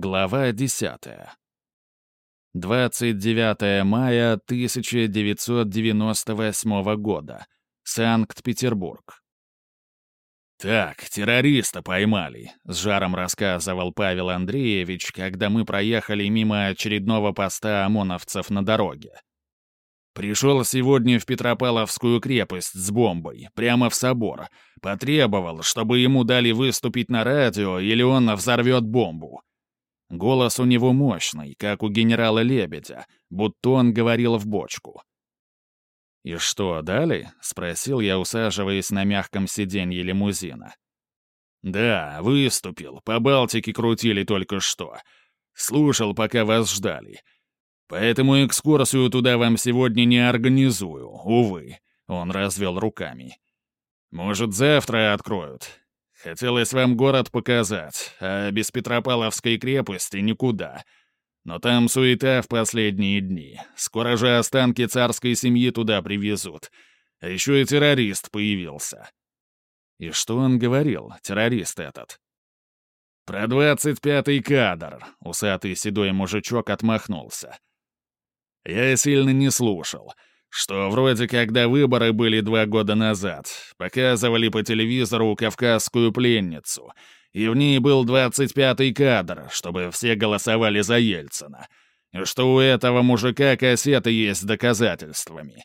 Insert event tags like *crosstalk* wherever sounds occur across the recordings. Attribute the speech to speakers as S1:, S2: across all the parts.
S1: Глава 10. 29 мая 1998 года. Санкт-Петербург. «Так, террориста поймали», — с жаром рассказывал Павел Андреевич, когда мы проехали мимо очередного поста ОМОНовцев на дороге. Пришел сегодня в Петропавловскую крепость с бомбой, прямо в собор. Потребовал, чтобы ему дали выступить на радио, или он взорвет бомбу. Голос у него мощный, как у генерала Лебедя, будто он говорил в бочку. «И что, дали?» — спросил я, усаживаясь на мягком сиденье лимузина. «Да, выступил. По Балтике крутили только что. Слушал, пока вас ждали. Поэтому экскурсию туда вам сегодня не организую, увы». Он развел руками. «Может, завтра откроют. Хотелось вам город показать, а без Петропавловской крепости никуда. Но там суета в последние дни. Скоро же останки царской семьи туда привезут. А еще и террорист появился. И что он говорил, террорист этот? Про двадцать пятый кадр, усатый седой мужичок отмахнулся. Я сильно не слушал — что вроде когда выборы были два года назад, показывали по телевизору кавказскую пленницу, и в ней был 25-й кадр, чтобы все голосовали за Ельцина, и что у этого мужика кассеты есть с доказательствами.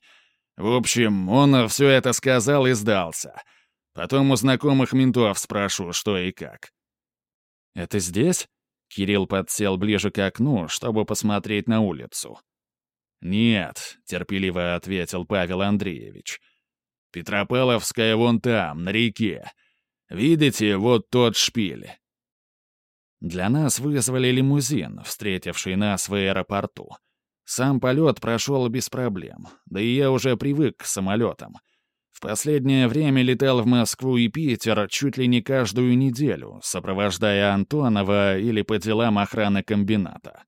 S1: В общем, он все это сказал и сдался. Потом у знакомых ментов спрошу, что и как. «Это здесь?» Кирилл подсел ближе к окну, чтобы посмотреть на улицу. «Нет», — терпеливо ответил Павел Андреевич. «Петропавловская вон там, на реке. Видите, вот тот шпиль». Для нас вызвали лимузин, встретивший нас в аэропорту. Сам полет прошел без проблем, да и я уже привык к самолетам. В последнее время летал в Москву и Питер чуть ли не каждую неделю, сопровождая Антонова или по делам охраны комбината.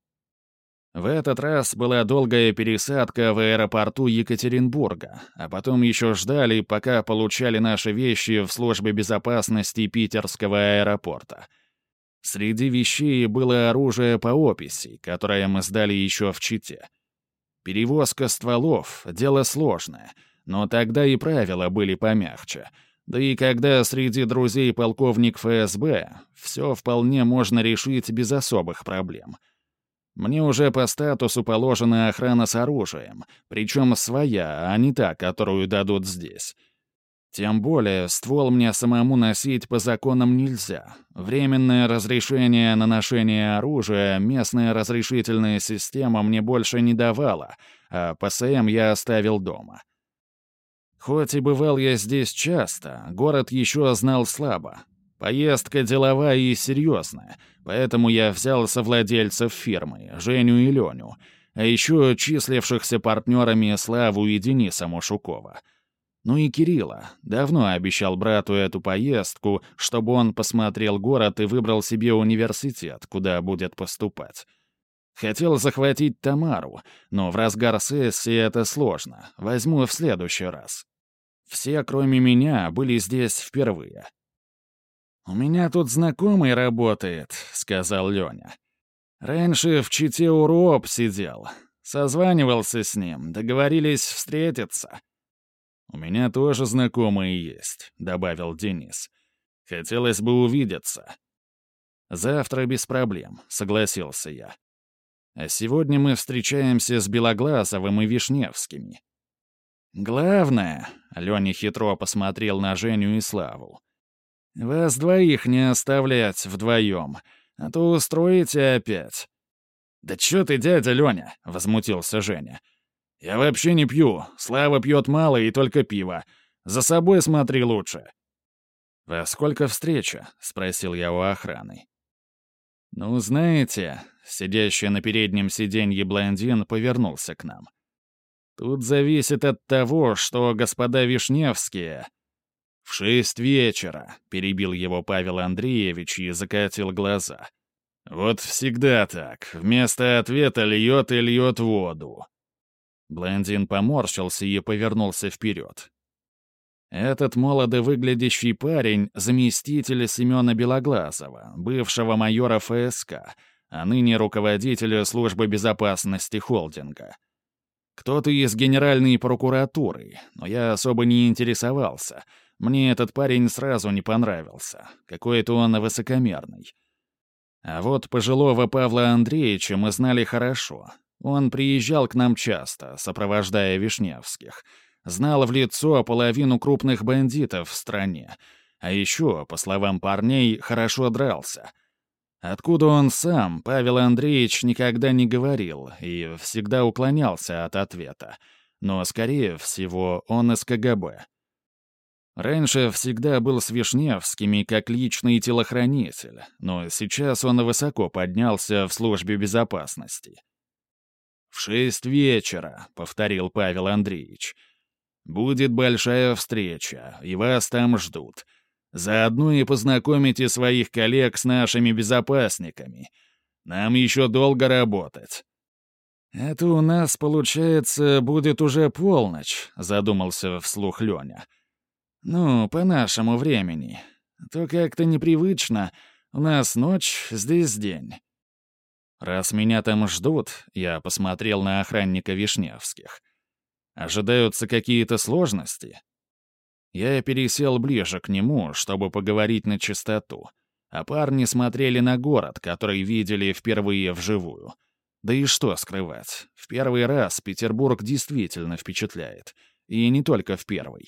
S1: В этот раз была долгая пересадка в аэропорту Екатеринбурга, а потом еще ждали, пока получали наши вещи в службе безопасности питерского аэропорта. Среди вещей было оружие по описи, которое мы сдали еще в Чите. Перевозка стволов — дело сложное, но тогда и правила были помягче. Да и когда среди друзей полковник ФСБ, все вполне можно решить без особых проблем — мне уже по статусу положена охрана с оружием, причем своя, а не та, которую дадут здесь. Тем более, ствол мне самому носить по законам нельзя. Временное разрешение на ношение оружия местная разрешительная система мне больше не давала, а ПСМ я оставил дома. Хоть и бывал я здесь часто, город еще знал слабо, Поездка деловая и серьезная, поэтому я взял совладельцев фирмы, Женю и Леню, а еще числившихся партнерами Славу и Дениса Мушукова. Ну и Кирилла. Давно обещал брату эту поездку, чтобы он посмотрел город и выбрал себе университет, куда будет поступать. Хотел захватить Тамару, но в разгар сессии это сложно. Возьму в следующий раз. Все, кроме меня, были здесь впервые. «У меня тут знакомый работает», — сказал Леня. «Раньше в Чите Уруоп сидел. Созванивался с ним, договорились встретиться». «У меня тоже знакомые есть», — добавил Денис. «Хотелось бы увидеться». «Завтра без проблем», — согласился я. «А сегодня мы встречаемся с Белоглазовым и Вишневскими». «Главное», — Леня хитро посмотрел на Женю и Славу, вас двоих не оставлять вдвоем, а то устроите опять». «Да чё ты, дядя Лёня?» — возмутился Женя. «Я вообще не пью. Слава пьет мало и только пиво. За собой смотри лучше». «Во сколько встреча?» — спросил я у охраны. «Ну, знаете...» — сидящий на переднем сиденье блондин повернулся к нам. «Тут зависит от того, что господа Вишневские «В шесть вечера», — перебил его Павел Андреевич и закатил глаза. «Вот всегда так. Вместо ответа льет и льет воду». Блондин поморщился и повернулся вперед. Этот молодо выглядящий парень — заместитель Семена Белоглазова, бывшего майора ФСК, а ныне руководитель службы безопасности холдинга. Кто-то из генеральной прокуратуры, но я особо не интересовался. Мне этот парень сразу не понравился. Какой-то он высокомерный. А вот пожилого Павла Андреевича мы знали хорошо. Он приезжал к нам часто, сопровождая Вишневских. Знал в лицо половину крупных бандитов в стране. А еще, по словам парней, хорошо дрался — Откуда он сам, Павел Андреевич никогда не говорил и всегда уклонялся от ответа. Но, скорее всего, он из КГБ. Раньше всегда был с Вишневскими как личный телохранитель, но сейчас он высоко поднялся в службе безопасности. «В шесть вечера», — повторил Павел Андреевич. «Будет большая встреча, и вас там ждут. Заодно и познакомите своих коллег с нашими безопасниками. Нам еще долго работать». «Это у нас, получается, будет уже полночь», — задумался вслух Леня. «Ну, по нашему времени. То как-то непривычно. У нас ночь, здесь день». «Раз меня там ждут», — я посмотрел на охранника Вишневских. «Ожидаются какие-то сложности?» Я пересел ближе к нему, чтобы поговорить на чистоту. А парни смотрели на город, который видели впервые вживую. Да и что скрывать, в первый раз Петербург действительно впечатляет. И не только в первый.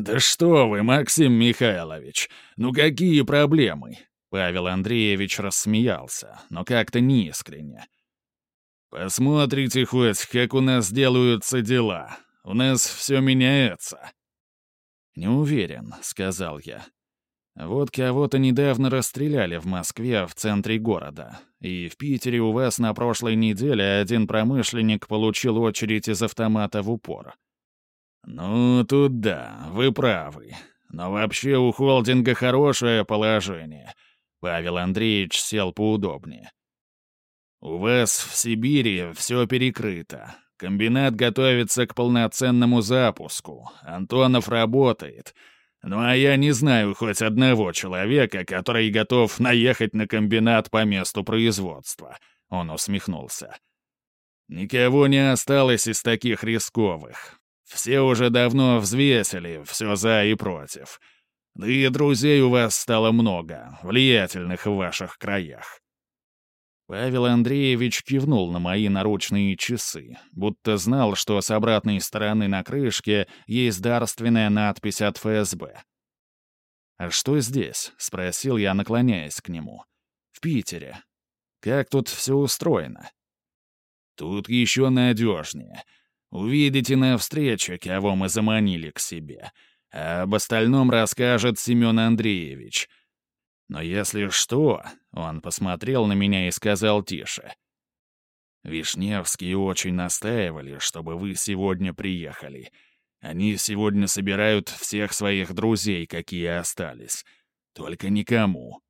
S1: «Да что вы, Максим Михайлович, ну какие проблемы?» Павел Андреевич рассмеялся, но как-то неискренне. «Посмотрите хоть, как у нас делаются дела. У нас все меняется.
S2: «Не уверен», — сказал я. «Вот кого-то недавно расстреляли в Москве, в центре города. И в Питере у вас на прошлой неделе один промышленник получил очередь из автомата в упор».
S1: «Ну, тут да, вы правы. Но вообще у холдинга хорошее положение». Павел Андреевич сел поудобнее. «У вас в Сибири все перекрыто. Комбинат готовится к полноценному запуску. Антонов работает. Ну а я не знаю хоть одного человека, который готов наехать на комбинат по месту производства. Он усмехнулся. Никого не осталось из таких рисковых. Все уже давно взвесили все за и против. Да и друзей у вас стало много, влиятельных в ваших краях.
S2: Павел Андреевич кивнул на мои наручные часы, будто знал, что с обратной стороны на крышке есть дарственная надпись от ФСБ. «А что здесь?» — спросил я, наклоняясь к нему. «В Питере. Как тут все устроено?»
S1: «Тут еще надежнее. Увидите на встрече, кого мы заманили к себе. А об остальном расскажет Семен Андреевич. Но если что, он посмотрел на меня и сказал тише. Вишневские очень настаивали, чтобы вы сегодня приехали. Они сегодня собирают всех своих друзей, какие остались. Только никому.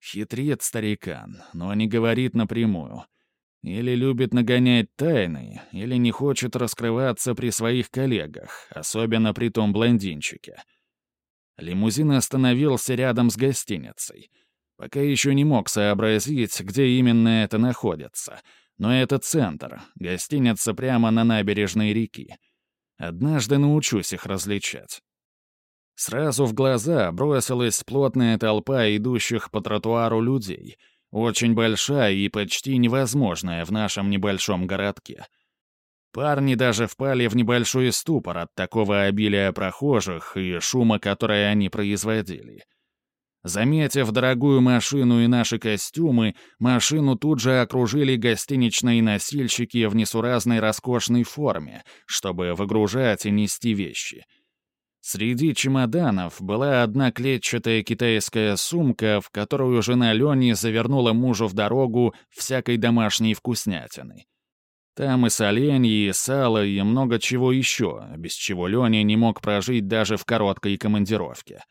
S1: Хитрит старикан, но не говорит напрямую. Или любит нагонять тайны, или не хочет раскрываться при своих коллегах, особенно при том блондинчике. Лимузин остановился рядом с гостиницей. Пока еще не мог сообразить, где именно это находится. Но это центр, гостиница прямо на набережной реки. Однажды научусь их различать. Сразу в глаза бросилась плотная толпа идущих по тротуару людей, очень большая и почти невозможная в нашем небольшом городке — Парни даже впали в небольшой ступор от такого обилия прохожих и шума, который они производили. Заметив дорогую машину и наши костюмы, машину тут же окружили гостиничные носильщики в несуразной роскошной форме, чтобы выгружать и нести вещи. Среди чемоданов была одна клетчатая китайская сумка, в которую жена Лени завернула мужу в дорогу всякой домашней вкуснятины. Там и соленье, и сало, и много чего еще, без чего Леня не мог прожить даже в короткой командировке.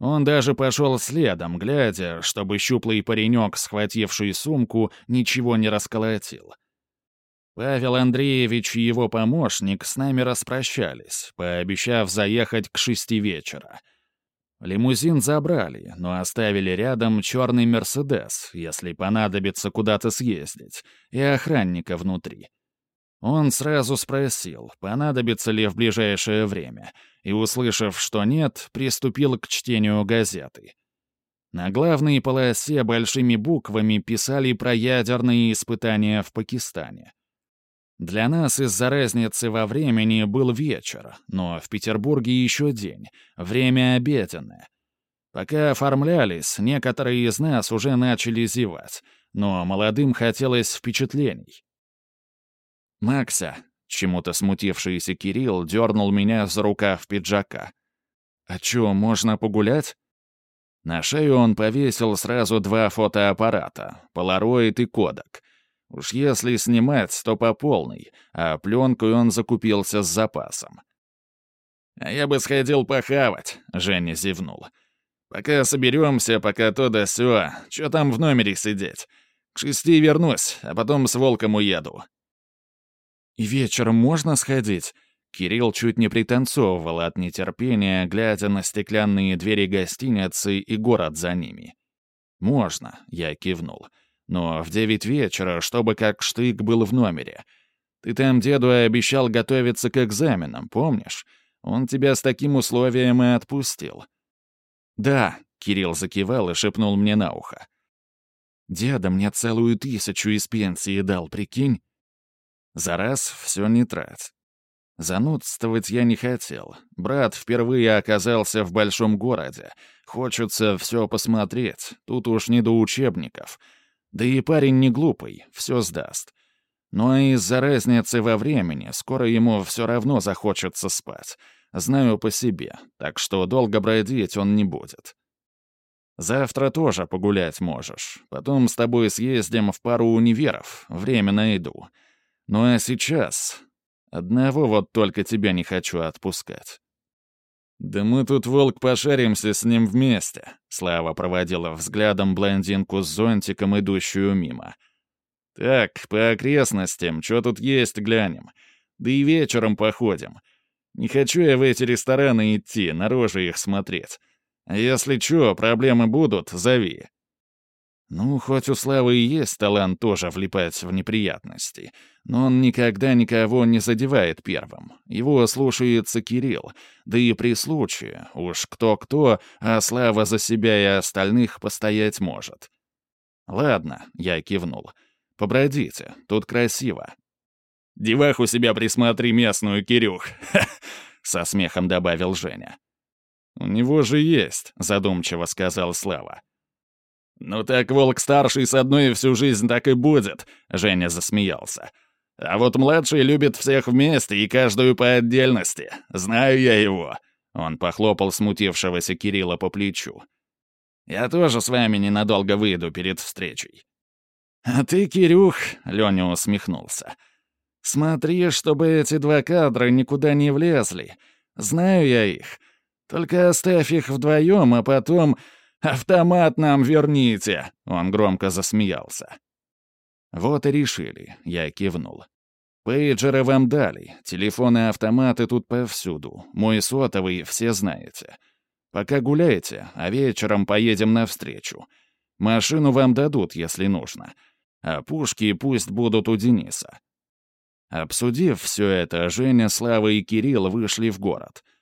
S1: Он даже пошел следом, глядя, чтобы щуплый паренек, схвативший сумку, ничего не расколотил. Павел Андреевич и его помощник с нами распрощались, пообещав заехать к шести вечера.
S2: Лимузин забрали, но оставили рядом черный «Мерседес», если понадобится куда-то съездить, и охранника внутри. Он сразу спросил, понадобится ли в ближайшее время, и, услышав, что нет, приступил к чтению газеты. На главной полосе большими буквами писали про ядерные испытания в Пакистане. Для нас из-за разницы во времени был вечер, но в Петербурге еще день, время обеденное. Пока оформлялись, некоторые из нас уже начали зевать, но молодым хотелось впечатлений. «Макса», — чему-то смутившийся Кирилл дернул меня за рукав пиджака. «А чё, можно погулять?» На шею он повесил сразу два фотоаппарата — полароид и кодек — Уж если снимать, то по полной, а пленку он закупился с запасом. «А я бы сходил похавать», — Женя зевнул. «Пока соберемся, пока то да сё, чё там в номере сидеть? К шести вернусь, а потом с волком уеду».
S1: «И вечером можно сходить?» Кирилл чуть не пританцовывал от нетерпения, глядя на стеклянные двери гостиницы и город за ними. «Можно», — я кивнул. Но в девять вечера, чтобы как штык был в номере. Ты там деду обещал готовиться к экзаменам, помнишь? Он тебя с таким условием и отпустил». «Да», — Кирилл закивал и шепнул мне на ухо. «Деда мне целую тысячу из пенсии дал, прикинь?» За раз все не трать. Занудствовать я не хотел. Брат впервые оказался в большом городе. Хочется все посмотреть. Тут уж не до учебников. Да и парень не глупый, все сдаст. Но из-за разницы во времени скоро ему все равно захочется спать. Знаю по себе, так что долго бродить он не будет. Завтра тоже погулять можешь. Потом с тобой съездим в пару универов, время найду. Ну а сейчас... Одного вот только тебя не хочу отпускать. «Да мы тут, волк, пошаримся с ним вместе», — Слава проводила взглядом блондинку с зонтиком, идущую мимо. «Так, по окрестностям, что тут есть, глянем. Да и вечером походим. Не хочу я в эти рестораны идти, на рожи их смотреть. А если что, проблемы будут, зови». Ну, хоть у Славы и есть талант тоже влипать в неприятности, но он никогда никого не задевает первым. Его слушается Кирилл, да и при случае, уж кто-кто, а Слава за себя и остальных постоять может. «Ладно», — я кивнул, — «побродите, тут красиво». «Деваху себя присмотри местную, Кирюх», — *laughs* со смехом добавил Женя. «У него же есть», — задумчиво сказал Слава. «Ну так волк-старший с одной всю жизнь так и будет», — Женя засмеялся. «А вот младший любит всех вместе и каждую по отдельности. Знаю я его». Он похлопал смутившегося Кирилла по плечу. «Я тоже с вами ненадолго выйду перед встречей». «А ты, Кирюх», — Леня усмехнулся, — «смотри, чтобы эти два кадра никуда не влезли. Знаю я их. Только оставь их вдвоем, а потом «Автомат нам верните!» — он громко засмеялся. «Вот и решили», — я кивнул. «Пейджеры вам дали, телефоны-автоматы тут повсюду, мой сотовый все знаете. Пока гуляйте, а вечером поедем навстречу. Машину вам дадут, если нужно. А пушки пусть будут у Дениса». Обсудив все это, Женя, Слава и Кирилл вышли в город —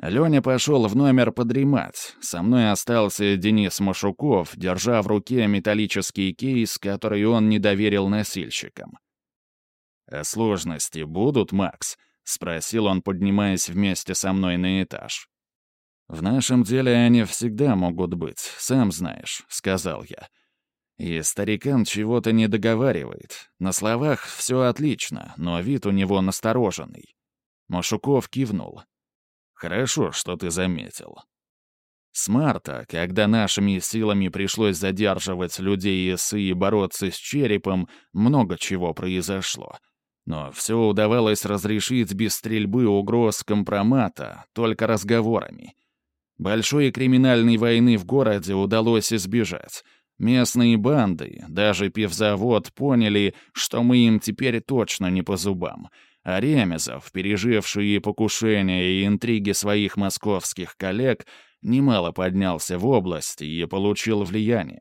S1: Леня пошел в номер подремать. Со мной остался Денис Машуков, держа в руке металлический кейс, который он не доверил носильщикам. «А сложности будут, Макс?» — спросил он, поднимаясь вместе со мной на этаж. «В нашем деле они всегда могут быть, сам знаешь», — сказал я. И старикан чего-то не договаривает. На словах все отлично, но вид у него настороженный. Машуков кивнул. Хорошо, что ты заметил. С марта, когда нашими силами пришлось задерживать людей ИСы и бороться с черепом, много чего произошло. Но все удавалось разрешить без стрельбы угроз компромата, только разговорами. Большой криминальной войны в городе удалось избежать. Местные банды, даже пивзавод, поняли, что мы им теперь точно не по зубам — а Ремезов, переживший покушения и интриги своих московских коллег,
S2: немало поднялся в области и получил влияние.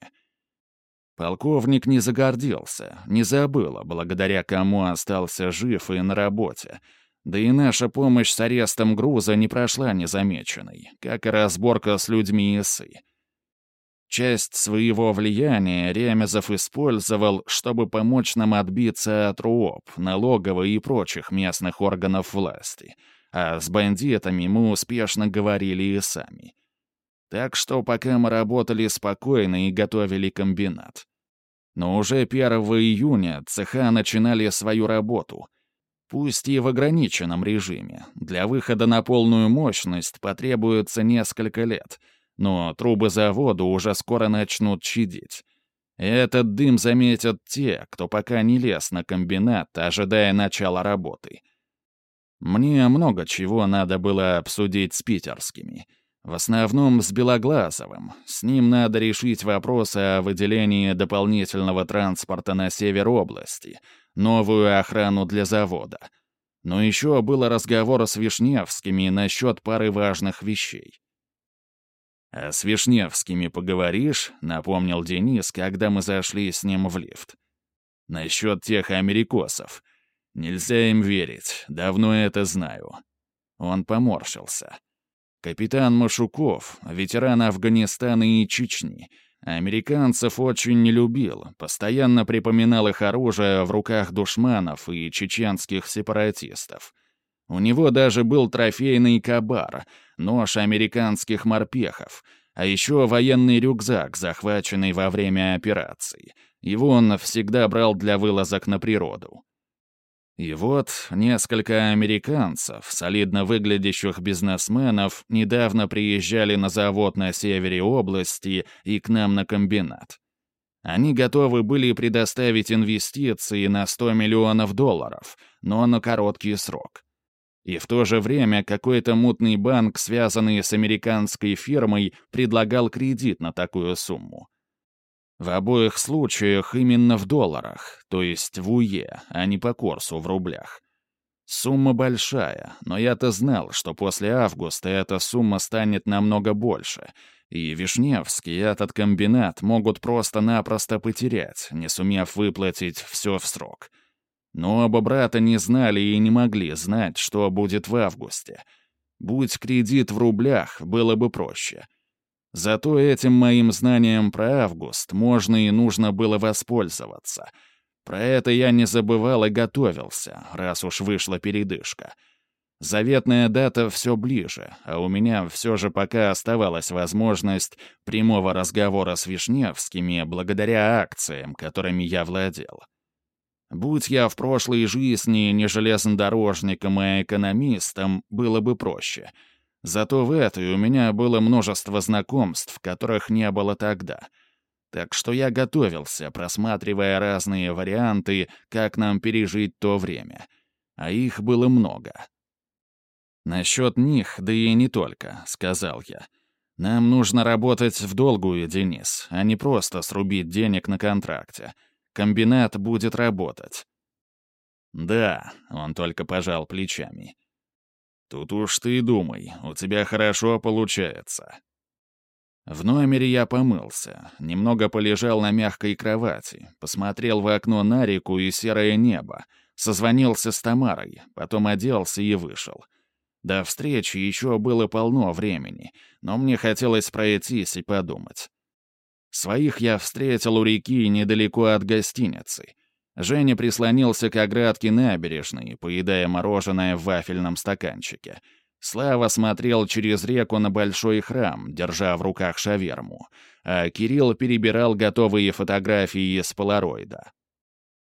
S2: Полковник не загордился, не забыл, благодаря кому остался жив и на работе. Да и наша помощь с арестом груза не прошла незамеченной, как и разборка с людьми ИСы. Часть своего влияния Ремезов использовал, чтобы помочь нам отбиться от РУОП, налоговой и прочих местных органов власти. А с бандитами мы успешно говорили и сами. Так что пока мы работали спокойно и готовили комбинат. Но уже 1 июня цеха начинали свою работу. Пусть и в ограниченном режиме. Для выхода на полную мощность потребуется несколько лет — но трубы завода уже скоро начнут чадить. Этот дым заметят те, кто пока не лез на комбинат, ожидая начала работы. Мне много чего надо было обсудить с питерскими. В основном с Белоглазовым. С ним надо решить вопросы о выделении дополнительного транспорта на север области, новую охрану для завода. Но еще было разговор с Вишневскими насчет пары важных вещей. «А с Вишневскими поговоришь?» — напомнил Денис, когда мы зашли с ним в лифт. «Насчет тех америкосов. Нельзя им верить, давно это знаю». Он поморщился. Капитан Машуков, ветеран Афганистана и Чечни, американцев очень не любил, постоянно припоминал их оружие в руках душманов и чеченских сепаратистов — у него даже был трофейный кабар, нож американских морпехов, а еще военный рюкзак, захваченный во время операции. Его он всегда брал для вылазок на природу. И вот несколько американцев, солидно выглядящих бизнесменов, недавно приезжали на завод на севере области и к нам на комбинат. Они готовы были предоставить инвестиции на 100 миллионов долларов, но на короткий срок. И в то же время какой-то мутный банк, связанный с американской фирмой, предлагал кредит на такую сумму. В обоих случаях именно в долларах, то есть в УЕ, а не по курсу в рублях. Сумма большая, но я-то знал, что после августа эта сумма станет намного больше, и Вишневский и этот комбинат могут просто-напросто потерять, не сумев выплатить все в срок — но оба брата не знали и не могли знать, что будет в августе. Будь кредит в рублях, было бы проще. Зато этим моим знанием про август можно и нужно было воспользоваться. Про это я не забывал и готовился, раз уж вышла передышка. Заветная дата все ближе, а у меня все же пока оставалась возможность прямого разговора с Вишневскими благодаря акциям, которыми я владел. Будь я в прошлой жизни не железнодорожником, а экономистом, было бы проще. Зато в этой у меня было множество знакомств, которых не было тогда. Так что я готовился, просматривая разные варианты, как нам пережить то время. А их было много. «Насчет них, да и не только», — сказал я. «Нам нужно работать в долгую, Денис, а не просто срубить денег на контракте». Комбинат будет работать. Да, он только пожал плечами. Тут уж ты и думай, у тебя хорошо получается. В номере я помылся, немного полежал на мягкой кровати, посмотрел в окно на реку и серое небо, созвонился с Тамарой, потом оделся и вышел. До встречи еще было полно времени, но мне хотелось пройтись и подумать. Своих я встретил у реки недалеко от гостиницы. Женя прислонился к оградке набережной, поедая мороженое в вафельном стаканчике. Слава смотрел через реку на большой храм, держа в руках шаверму, а Кирилл перебирал готовые фотографии из полароида.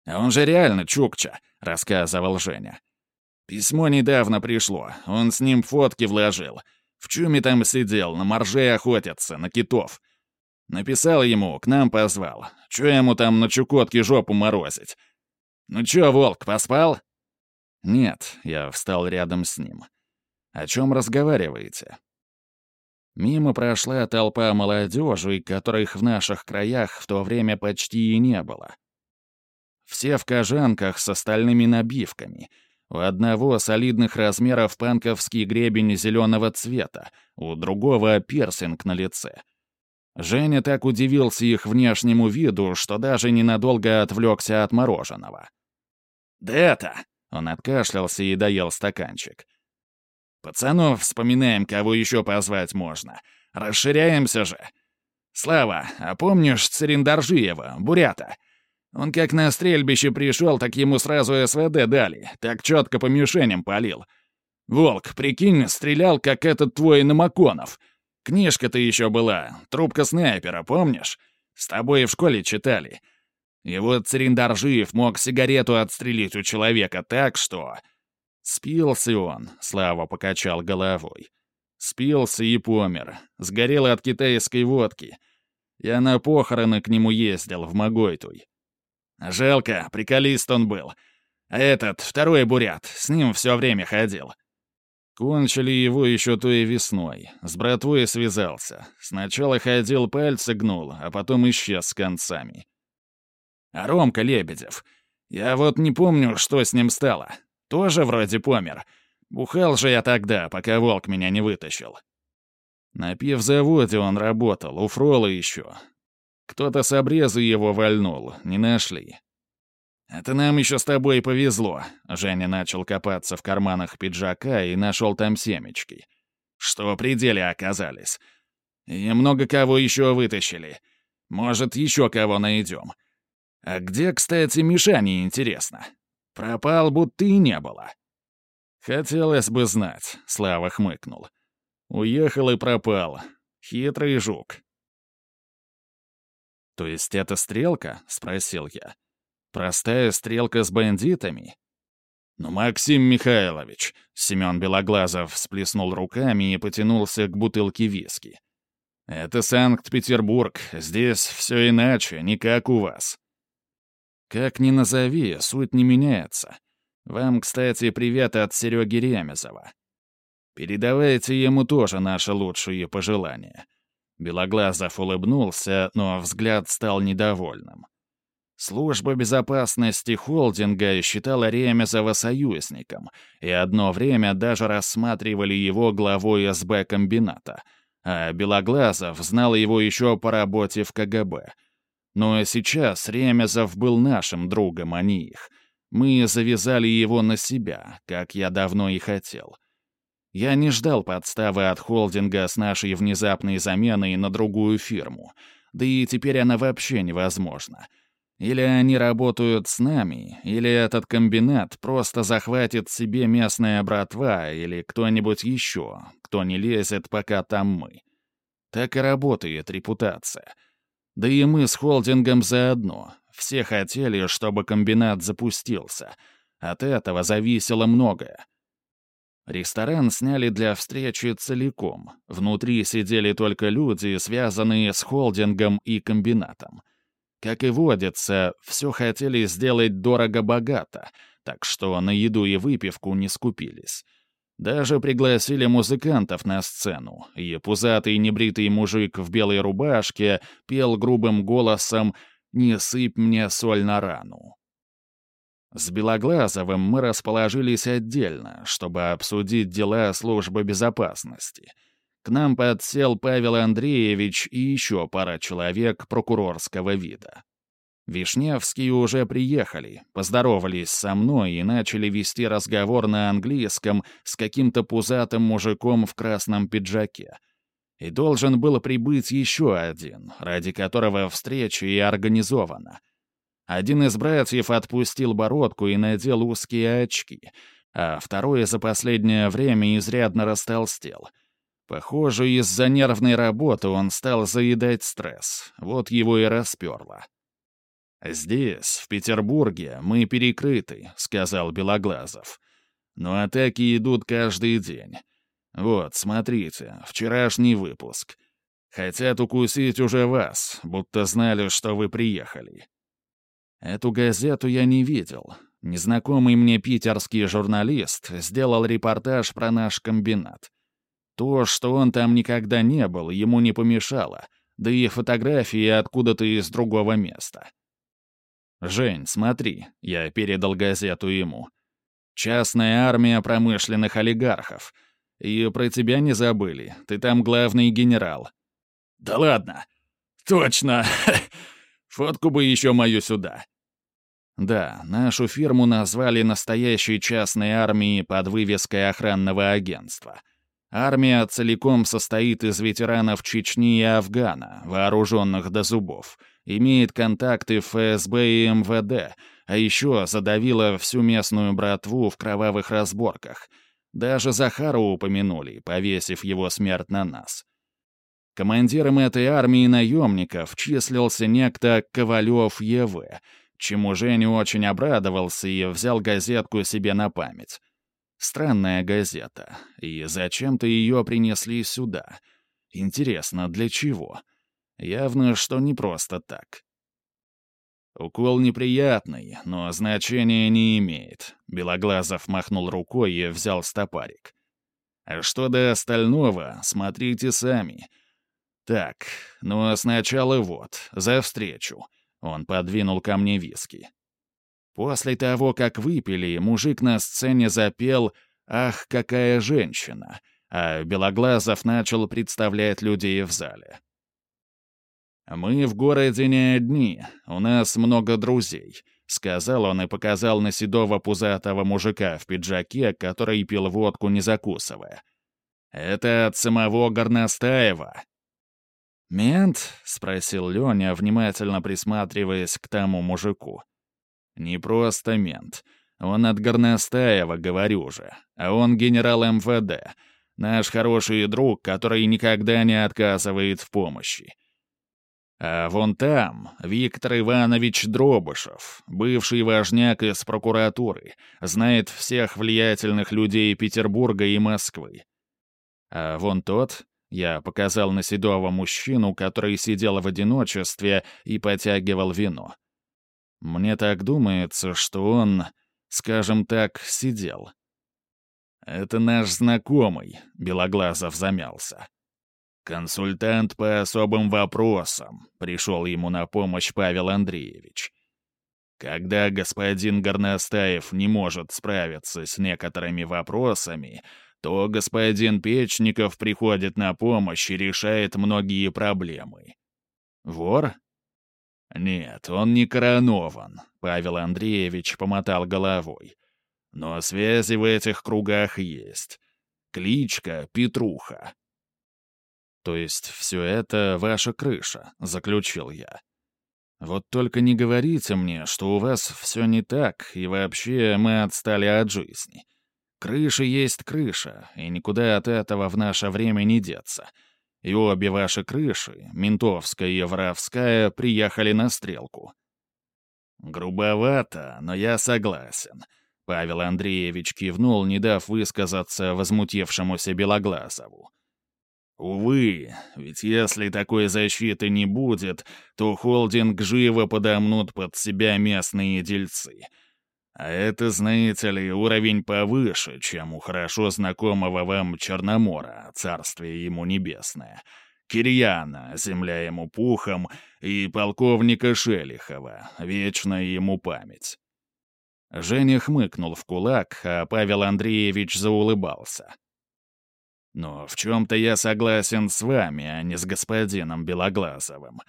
S2: «А «Он же реально Чукча», — рассказывал Женя. «Письмо недавно пришло, он с ним фотки вложил. В чуме там сидел, на морже охотятся, на китов. Написал ему, к нам позвал. Чё ему там на Чукотке жопу морозить? Ну чё, волк, поспал? Нет, я встал рядом с ним. О чем разговариваете? Мимо прошла толпа молодежи, которых в наших краях в то время почти и не было. Все в кожанках с остальными набивками. У одного солидных размеров панковский гребень зеленого цвета, у другого пирсинг на лице. Женя так удивился их внешнему виду, что даже ненадолго отвлекся от мороженого. «Да это!» — он откашлялся и доел стаканчик. «Пацанов вспоминаем, кого еще позвать можно. Расширяемся же. Слава, а помнишь Цариндаржиева, Бурята? Он как на стрельбище пришел, так ему сразу СВД дали. Так четко по мишеням палил. Волк, прикинь, стрелял, как этот твой Намаконов. Книжка-то еще была, трубка снайпера, помнишь? С тобой в школе читали. И вот Цариндаржиев мог сигарету отстрелить у человека так, что... Спился он, Слава покачал головой. Спился и помер. Сгорел от китайской водки. Я на похороны к нему ездил, в Могойтуй. Жалко, приколист он был. А этот, второй бурят, с ним все время ходил. Кончили его еще той весной. С братвой связался. Сначала ходил, пальцы гнул, а потом исчез с концами. А Ромка Лебедев. Я вот не помню, что с ним стало. Тоже вроде помер. Бухал же я тогда, пока волк меня не вытащил. На пивзаводе он работал, у Фрола еще. Кто-то с обреза его вальнул, не нашли. «Это нам еще с тобой повезло», — Женя начал копаться в карманах пиджака и нашел там семечки. «Что при деле оказались. И много кого еще вытащили. Может, еще кого найдем. А где, кстати, Мишаня, интересно? Пропал, будто и не было». «Хотелось бы знать», — Слава хмыкнул. «Уехал и пропал. Хитрый жук». «То есть это стрелка?» — спросил я. «Простая стрелка с бандитами?» «Ну, Максим Михайлович», — Семен Белоглазов всплеснул руками и потянулся к бутылке виски. «Это Санкт-Петербург, здесь все иначе, не как у вас». «Как ни назови, суть не меняется. Вам, кстати, привет от Сереги Ремезова. Передавайте ему тоже наши лучшие пожелания. Белоглазов улыбнулся, но взгляд стал недовольным. Служба безопасности холдинга считала Ремезова союзником, и одно время даже рассматривали его главой СБ комбината, а Белоглазов знал его еще по работе в КГБ. Но сейчас Ремезов был нашим другом, а не их. Мы завязали его на себя, как я давно и хотел — я не ждал подставы от холдинга с нашей внезапной заменой на другую фирму. Да и теперь она вообще невозможна. Или они работают с нами, или этот комбинат просто захватит себе местная братва или кто-нибудь еще, кто не лезет, пока там мы. Так и работает репутация. Да и мы с холдингом заодно. Все хотели, чтобы комбинат запустился. От этого зависело многое. Ресторан сняли для встречи целиком. Внутри сидели только люди, связанные с холдингом и комбинатом. Как и водится, все хотели сделать дорого-богато, так что на еду и выпивку не скупились. Даже пригласили музыкантов на сцену, и пузатый небритый мужик в белой рубашке пел грубым голосом «Не сыпь мне соль на рану». С Белоглазовым мы расположились отдельно, чтобы обсудить дела службы безопасности. К нам подсел Павел Андреевич и еще пара человек прокурорского вида. Вишневские уже приехали, поздоровались со мной и начали вести разговор на английском с каким-то пузатым мужиком в красном пиджаке. И должен был прибыть еще один, ради которого встреча и организована — один из братьев отпустил бородку и надел узкие очки, а второй за последнее время изрядно растолстел. Похоже, из-за нервной работы он стал заедать стресс, вот его и расперло. «Здесь, в Петербурге, мы перекрыты», — сказал Белоглазов. «Но атаки идут каждый день. Вот, смотрите, вчерашний выпуск. Хотят укусить уже вас, будто знали, что вы приехали. Эту газету я не видел. Незнакомый мне питерский журналист сделал репортаж про наш комбинат. То, что он там никогда не был, ему не помешало, да и фотографии откуда-то из другого места. «Жень, смотри», — я передал газету ему. Частная армия промышленных олигархов. И про тебя не забыли, ты там главный генерал».
S1: «Да ладно! Точно! *laughs* Фотку бы еще мою сюда!»
S2: Да, нашу фирму назвали настоящей частной армией под вывеской охранного агентства. Армия целиком состоит из ветеранов Чечни и Афгана, вооруженных до зубов, имеет контакты ФСБ и МВД, а еще задавила всю местную братву в кровавых разборках. Даже Захару упомянули, повесив его смерть на нас. Командиром этой армии наемников числился некто Ковалев Е.В., чему Женя очень обрадовался и взял газетку себе на память. Странная газета, и зачем-то ее принесли сюда. Интересно, для чего? Явно, что не просто так. «Укол неприятный, но значения не имеет», — Белоглазов махнул рукой и взял стопарик. «А что до остального, смотрите сами. Так, ну а сначала вот, за встречу. Он подвинул ко мне виски. После того, как выпили, мужик на сцене запел «Ах, какая женщина!», а Белоглазов начал представлять людей в зале. «Мы в городе не одни, у нас много друзей», — сказал он и показал на седого пузатого мужика в пиджаке, который пил водку, не закусывая. «Это от самого Горностаева». «Мент?» — спросил Леня, внимательно присматриваясь к тому мужику. «Не просто мент. Он от Горностаева, говорю же. А он генерал МВД. Наш хороший друг, который никогда не отказывает в помощи. А вон там Виктор Иванович Дробышев, бывший важняк из прокуратуры, знает всех влиятельных людей Петербурга и Москвы. А вон тот я показал на седого мужчину, который сидел в одиночестве и потягивал вино. Мне так думается, что он, скажем так, сидел. «Это наш знакомый», — Белоглазов замялся. «Консультант по особым вопросам», — пришел ему на помощь Павел Андреевич. Когда господин Горностаев не может справиться с некоторыми вопросами, то господин Печников приходит на помощь и решает многие проблемы. Вор? Нет, он не коронован, Павел Андреевич помотал головой. Но связи в этих кругах есть. Кличка Петруха. То есть все это ваша крыша, заключил я. Вот только не говорите мне, что у вас все не так, и вообще мы отстали от жизни. Крыша есть крыша, и никуда от этого в наше время не деться. И обе ваши крыши, ментовская и воровская, приехали на стрелку. Грубовато, но я согласен. Павел Андреевич кивнул, не дав высказаться возмутившемуся Белоглазову. Увы, ведь если такой защиты не будет, то холдинг живо подомнут под себя местные дельцы — а это, знаете ли, уровень повыше, чем у хорошо знакомого вам Черномора, царствие ему небесное, Кирьяна, земля ему пухом, и полковника Шелихова, вечная ему память. Женя хмыкнул в кулак, а Павел Андреевич заулыбался. «Но в чем-то я согласен с вами, а не с господином Белоглазовым.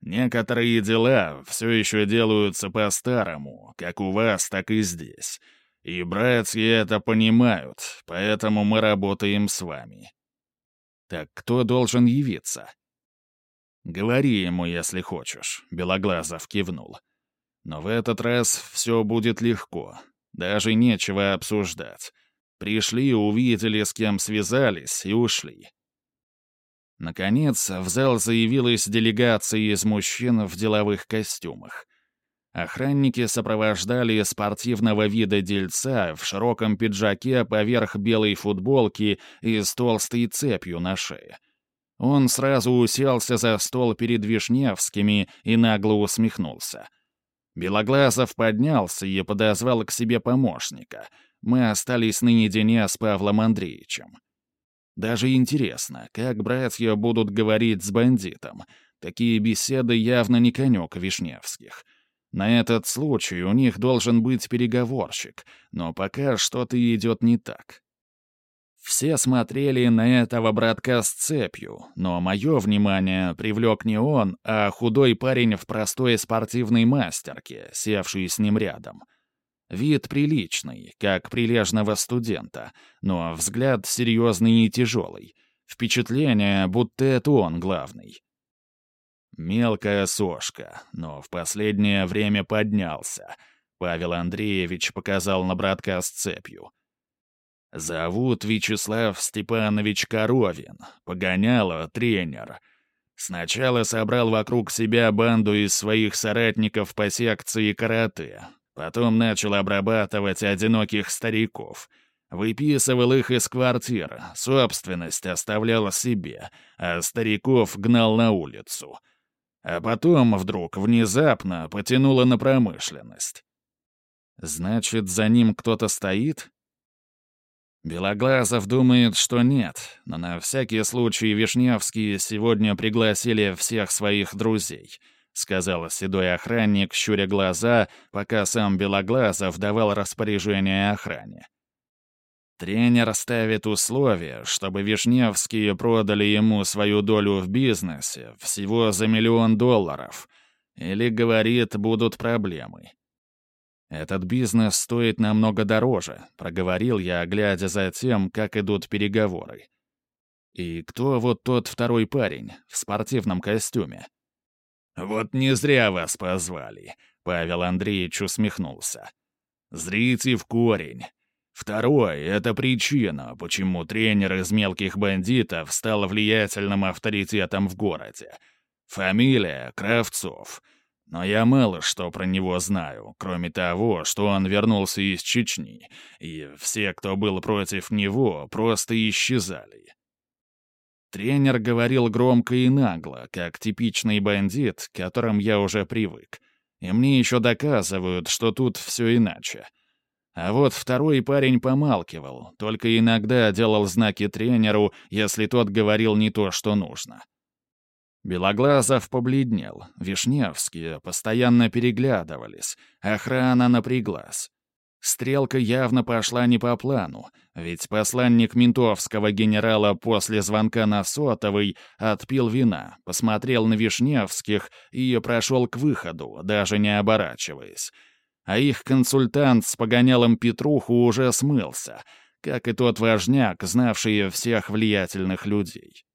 S2: Некоторые дела все еще делаются по-старому, как у вас, так и здесь. И братья это понимают, поэтому мы работаем с вами. Так кто должен явиться? Говори ему, если хочешь, Белоглазов кивнул. Но в этот раз все будет легко. Даже нечего обсуждать. Пришли, увидели, с кем связались, и ушли. Наконец, в зал заявилась делегация из мужчин в деловых костюмах. Охранники сопровождали спортивного вида дельца в широком пиджаке поверх белой футболки и с толстой цепью на шее. Он сразу уселся за стол перед Вишневскими и нагло усмехнулся. Белоглазов поднялся и подозвал к себе помощника. Мы остались наедине с Павлом Андреевичем. Даже интересно, как братья будут говорить с бандитом. Такие беседы явно не конек Вишневских. На этот случай у них должен быть переговорщик, но пока что-то идет не так. Все смотрели на этого братка с цепью, но мое внимание привлек не он, а худой парень в простой спортивной мастерке, севший с ним рядом. Вид приличный, как прилежного студента, но взгляд серьезный и тяжелый. Впечатление, будто это он главный. Мелкая сошка, но в последнее время поднялся. Павел Андреевич показал на братка с цепью — Зовут Вячеслав Степанович Коровин, погоняло тренер. Сначала собрал вокруг себя банду из своих соратников по секции карате, потом начал обрабатывать одиноких стариков. Выписывал их из квартир, собственность оставлял себе, а стариков гнал на улицу. А потом вдруг внезапно потянуло на промышленность. Значит, за ним кто-то стоит? Белоглазов думает, что нет, но на всякий случай Вишневские сегодня пригласили всех своих друзей, сказал седой охранник, щуря глаза, пока сам Белоглазов давал распоряжение охране. Тренер ставит условие, чтобы Вишневские продали ему свою долю в бизнесе всего за миллион долларов. Или, говорит, будут проблемы. «Этот бизнес стоит намного дороже», — проговорил я, глядя за тем, как идут переговоры. «И кто вот тот второй парень в спортивном костюме?» «Вот не зря вас позвали», — Павел Андреевич усмехнулся. «Зрите в корень. Второй — это причина, почему тренер из мелких бандитов стал влиятельным авторитетом в городе. Фамилия — Кравцов». Но я мало что про него знаю, кроме того, что он вернулся из Чечни, и все, кто был против него, просто исчезали. Тренер говорил громко и нагло, как типичный бандит, к которым я уже привык. И мне еще доказывают, что тут все иначе. А вот второй парень помалкивал, только иногда делал знаки тренеру, если тот говорил не то, что нужно. Белоглазов побледнел, Вишневские постоянно переглядывались, охрана напряглась. Стрелка явно пошла не по плану, ведь посланник ментовского генерала после звонка на сотовый отпил вина, посмотрел на Вишневских и прошел к выходу, даже не оборачиваясь. А их консультант с погонялом Петруху уже смылся, как и тот важняк, знавший всех влиятельных людей.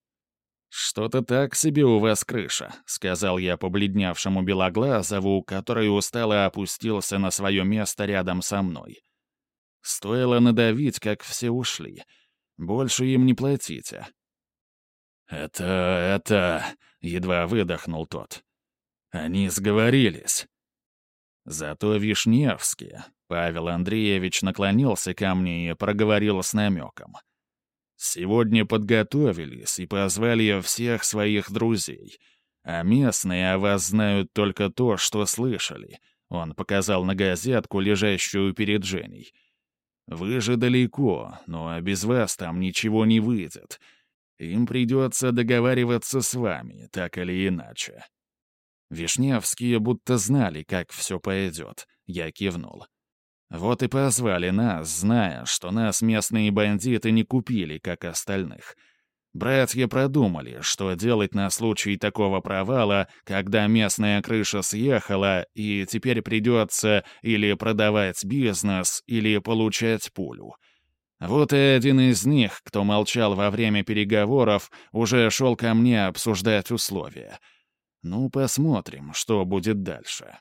S2: «Что-то так себе у вас крыша», — сказал я побледнявшему Белоглазову, который устало опустился на свое место рядом со мной. Стоило надавить, как все ушли. Больше им не платите. «Это... это...» — едва выдохнул тот. «Они сговорились». Зато Вишневские. Павел Андреевич наклонился ко мне и проговорил с намеком. — Сегодня подготовились и позвали всех своих друзей. А местные о вас знают только то, что слышали. Он показал на газетку, лежащую перед Женей. Вы же далеко, но без вас там ничего не выйдет. Им придется договариваться с вами, так или иначе. Вишневские будто знали, как все пойдет. Я кивнул. Вот и позвали нас, зная, что нас местные бандиты не купили, как остальных. Братья продумали, что делать на случай такого провала, когда местная крыша съехала, и теперь придется или продавать бизнес, или получать пулю. Вот и один из них, кто молчал во время переговоров, уже шел ко мне обсуждать условия. Ну, посмотрим, что будет дальше.